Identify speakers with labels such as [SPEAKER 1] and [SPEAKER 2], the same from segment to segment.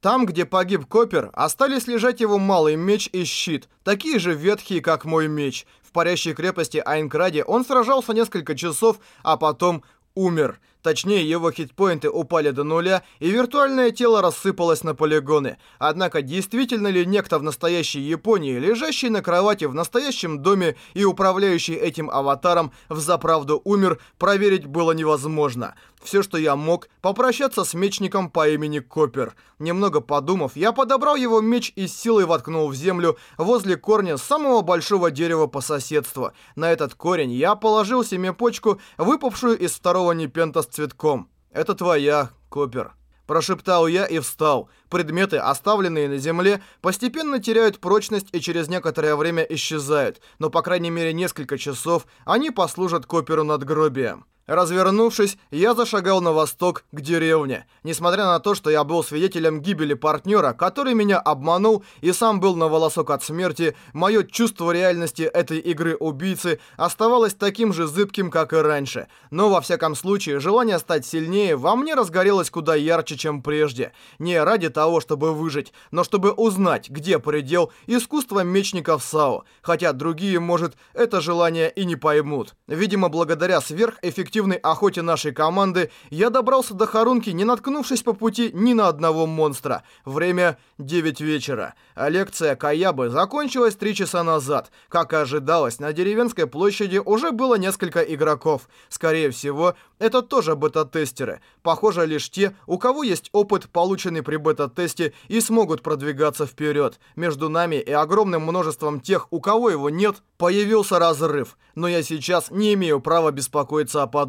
[SPEAKER 1] Там, где погиб Копер, остались лежать его малый меч и щит, такие же ветхие, как мой меч. В парящей крепости Айнкраде он сражался несколько часов, а потом умер. Точнее, его хитпоинты упали до нуля, и виртуальное тело рассыпалось на полигоны. Однако, действительно ли некто в настоящей Японии, лежащий на кровати в настоящем доме и управляющий этим аватаром, взаправду умер, проверить было невозможно. Все, что я мог, попрощаться с мечником по имени Копер. Немного подумав, я подобрал его меч и силой воткнул в землю возле корня самого большого дерева по соседству. На этот корень я положил семяпочку, выпавшую из второго непента с цветком. «Это твоя, Копер». Прошептал я и встал. Предметы, оставленные на земле, постепенно теряют прочность и через некоторое время исчезают, но по крайней мере несколько часов они послужат Коперу надгробием. Развернувшись, я зашагал на восток, к деревне. Несмотря на то, что я был свидетелем гибели партнера, который меня обманул и сам был на волосок от смерти, мое чувство реальности этой игры убийцы оставалось таким же зыбким, как и раньше. Но, во всяком случае, желание стать сильнее во мне разгорелось куда ярче, чем прежде. Не ради того, чтобы выжить, но чтобы узнать, где предел искусства мечников САО. Хотя другие, может, это желание и не поймут. Видимо, благодаря сверхэффективности эффективной охоте нашей команды, я добрался до Харунки, не наткнувшись по пути ни на одного монстра. Время 9 вечера. А лекция Каябы закончилась 3 часа назад. Как и ожидалось, на деревенской площади уже было несколько игроков. Скорее всего, это тоже бета-тестеры. Похоже, лишь те, у кого есть опыт, полученный при бета-тесте, и смогут продвигаться вперед. Между нами и огромным множеством тех, у кого его нет, появился разрыв. Но я сейчас не имею права беспокоиться о подобном.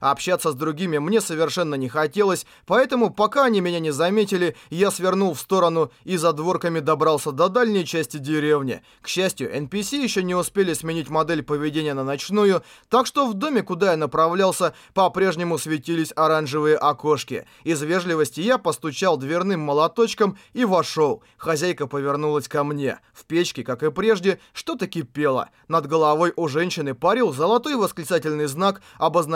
[SPEAKER 1] Общаться с другими мне совершенно не хотелось, поэтому пока они меня не заметили, я свернул в сторону и за дворками добрался до дальней части деревни. К счастью, NPC еще не успели сменить модель поведения на ночную, так что в доме, куда я направлялся, по-прежнему светились оранжевые окошки. Из вежливости я постучал дверным молоточком и вошел. Хозяйка повернулась ко мне. В печке, как и прежде, что-то кипело. Над головой у женщины парил золотой восклицательный знак, обозначающий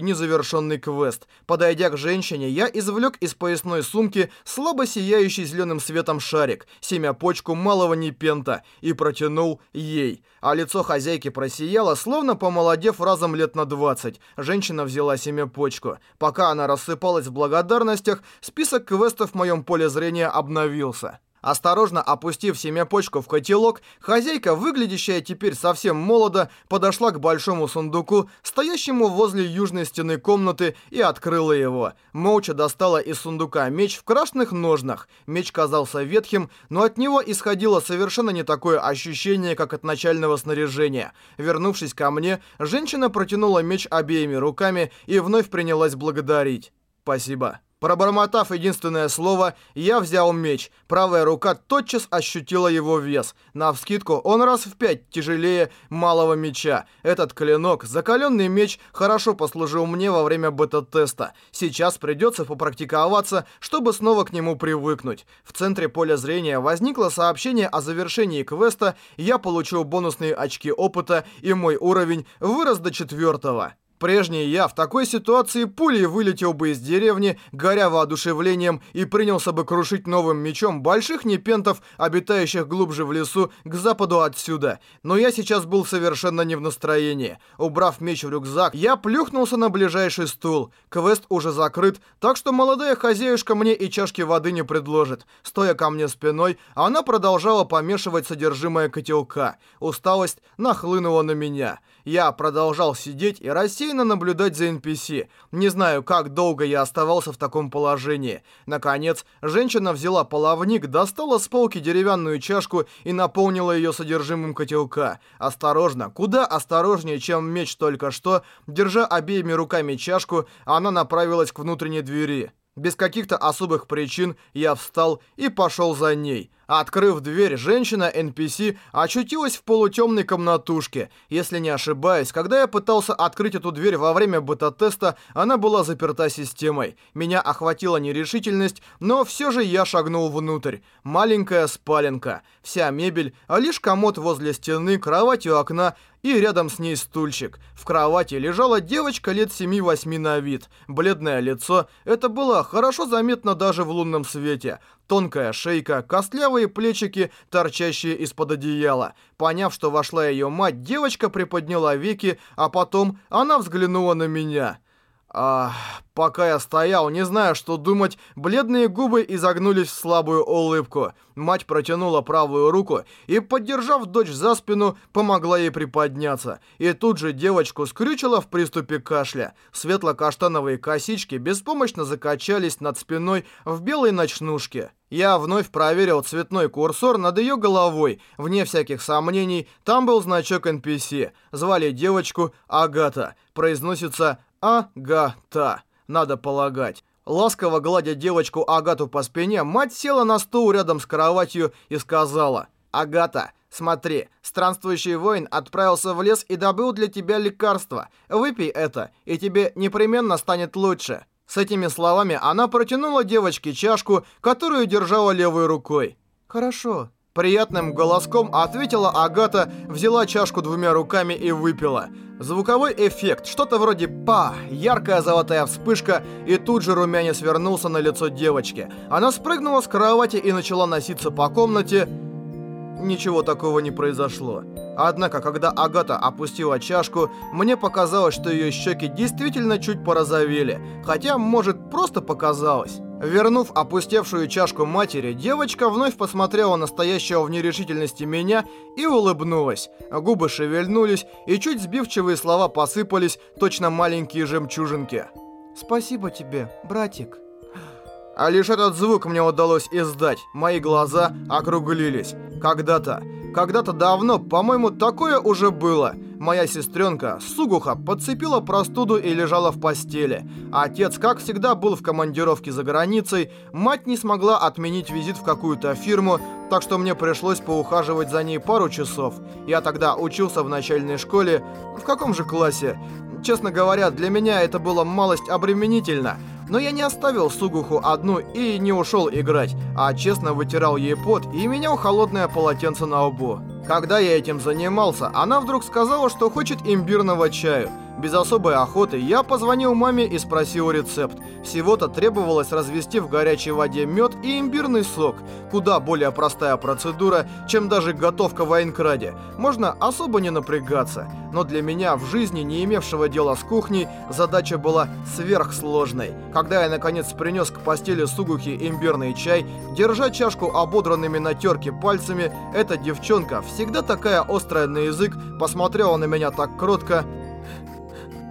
[SPEAKER 1] незавершенный квест. Подойдя к женщине, я извлек из поясной сумки слабо сияющий зеленым светом шарик, семя почку малого непента, и протянул ей. А лицо хозяйки просияло, словно помолодев разом лет на 20. Женщина взяла взяла себе почку. Пока она рассыпалась в благодарностях, список квестов в моем поле зрения обновился. Осторожно опустив семяпочку в котелок, хозяйка, выглядящая теперь совсем молодо, подошла к большому сундуку, стоящему возле южной стены комнаты, и открыла его. Молча достала из сундука меч в красных ножнах. Меч казался ветхим, но от него исходило совершенно не такое ощущение, как от начального снаряжения. Вернувшись ко мне, женщина протянула меч обеими руками и вновь принялась благодарить. «Спасибо». Пробормотав единственное слово, я взял меч. Правая рука тотчас ощутила его вес. Навскидку он раз в пять тяжелее малого меча. Этот клинок, закаленный меч, хорошо послужил мне во время бета-теста. Сейчас придется попрактиковаться, чтобы снова к нему привыкнуть. В центре поля зрения возникло сообщение о завершении квеста, я получил бонусные очки опыта, и мой уровень вырос до четвертого. Прежний я в такой ситуации пулей вылетел бы из деревни, горя воодушевлением, и принялся бы крушить новым мечом больших непентов, обитающих глубже в лесу, к западу отсюда. Но я сейчас был совершенно не в настроении. Убрав меч в рюкзак, я плюхнулся на ближайший стул. Квест уже закрыт, так что молодая хозяюшка мне и чашки воды не предложит. Стоя ко мне спиной, она продолжала помешивать содержимое котелка. Усталость нахлынула на меня. Я продолжал сидеть и рассеянно наблюдать за NPC. Не знаю, как долго я оставался в таком положении. Наконец, женщина взяла половник, достала с полки деревянную чашку и наполнила ее содержимым котелка. Осторожно, куда осторожнее, чем меч только что, держа обеими руками чашку, она направилась к внутренней двери. Без каких-то особых причин я встал и пошел за ней. Открыв дверь, женщина-NPC очутилась в полутемной комнатушке. Если не ошибаюсь, когда я пытался открыть эту дверь во время бета-теста, она была заперта системой. Меня охватила нерешительность, но все же я шагнул внутрь. Маленькая спаленка. Вся мебель, а лишь комод возле стены, кровать у окна и рядом с ней стульчик. В кровати лежала девочка лет 7-8 на вид. Бледное лицо, это было хорошо заметно даже в лунном свете. Тонкая шейка, костлявые плечики, торчащие из-под одеяла. Поняв, что вошла ее мать, девочка приподняла веки, а потом она взглянула на меня. А, пока я стоял, не зная, что думать, бледные губы изогнулись в слабую улыбку. Мать протянула правую руку и, поддержав дочь за спину, помогла ей приподняться. И тут же девочку скрючила в приступе кашля. Светло-каштановые косички беспомощно закачались над спиной в белой ночнушке. Я вновь проверил цветной курсор над ее головой. Вне всяких сомнений, там был значок NPC. Звали девочку Агата. Произносится Агата, надо полагать. Ласково гладя девочку Агату по спине, мать села на стул рядом с кроватью и сказала, «Агата, смотри, странствующий воин отправился в лес и добыл для тебя лекарство. Выпей это, и тебе непременно станет лучше». С этими словами она протянула девочке чашку, которую держала левой рукой. «Хорошо», Приятным голоском ответила Агата, взяла чашку двумя руками и выпила. Звуковой эффект, что-то вроде «па», яркая золотая вспышка, и тут же румянец вернулся на лицо девочки. Она спрыгнула с кровати и начала носиться по комнате. Ничего такого не произошло. Однако, когда Агата опустила чашку, мне показалось, что ее щеки действительно чуть порозовели, хотя, может, просто показалось. Вернув опустевшую чашку матери, девочка вновь посмотрела на стоящего в нерешительности меня и улыбнулась. Губы шевельнулись, и чуть сбивчивые слова посыпались, точно маленькие жемчужинки. «Спасибо тебе, братик». А лишь этот звук мне удалось издать. Мои глаза округлились. Когда-то, когда-то давно, по-моему, такое уже было. Моя сестренка Сугуха подцепила простуду и лежала в постели. Отец, как всегда, был в командировке за границей. Мать не смогла отменить визит в какую-то фирму, так что мне пришлось поухаживать за ней пару часов. Я тогда учился в начальной школе. В каком же классе? Честно говоря, для меня это было малость обременительно. Но я не оставил Сугуху одну и не ушел играть, а честно вытирал ей пот и менял холодное полотенце на лбу. Когда я этим занимался, она вдруг сказала, что хочет имбирного чаю. Без особой охоты я позвонил маме и спросил рецепт. Всего-то требовалось развести в горячей воде мед и имбирный сок. Куда более простая процедура, чем даже готовка в Айнкраде. Можно особо не напрягаться. Но для меня, в жизни не имевшего дела с кухней, задача была сверхсложной. Когда я наконец принес к постели Сугухи имбирный чай, держа чашку ободранными на терке пальцами, эта девчонка, всегда такая острая на язык, посмотрела на меня так кротко,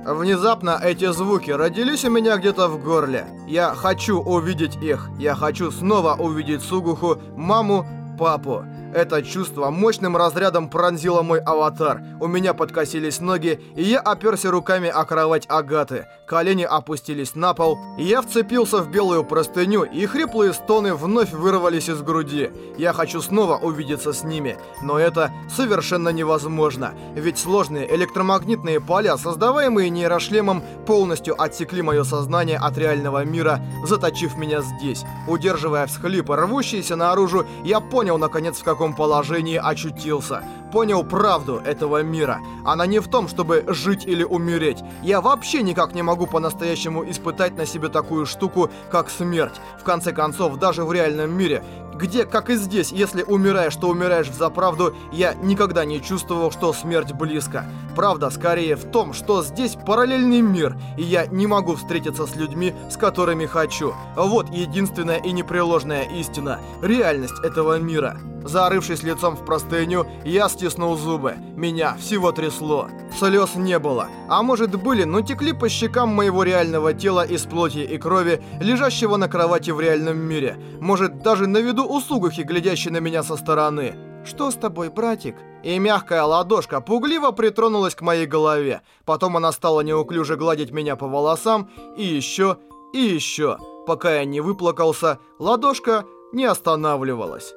[SPEAKER 1] Внезапно эти звуки родились у меня где-то в горле. Я хочу увидеть их. Я хочу снова увидеть Сугуху, маму, папу. Это чувство мощным разрядом пронзило мой аватар. У меня подкосились ноги, и я оперся руками о кровать Агаты. Колени опустились на пол, я вцепился в белую простыню, и хриплые стоны вновь вырвались из груди. Я хочу снова увидеться с ними, но это совершенно невозможно, ведь сложные электромагнитные поля, создаваемые нейрошлемом, полностью отсекли мое сознание от реального мира, заточив меня здесь. Удерживая всхлипы, рвущиеся наружу, я понял наконец в каком каком положении очутился. Понял правду этого мира. Она не в том, чтобы жить или умереть. Я вообще никак не могу по-настоящему испытать на себе такую штуку, как смерть. В конце концов, даже в реальном мире где, как и здесь, если умираешь, то умираешь в заправду, я никогда не чувствовал, что смерть близко. Правда, скорее в том, что здесь параллельный мир, и я не могу встретиться с людьми, с которыми хочу. Вот единственная и непреложная истина. Реальность этого мира. Зарывшись лицом в простыню, я стиснул зубы. Меня всего трясло. Слез не было. А может были, но текли по щекам моего реального тела из плоти и крови, лежащего на кровати в реальном мире. Может даже на виду у Сугухи, глядящей на меня со стороны. «Что с тобой, братик?» И мягкая ладошка пугливо притронулась к моей голове. Потом она стала неуклюже гладить меня по волосам, и еще, и еще. Пока я не выплакался, ладошка не останавливалась.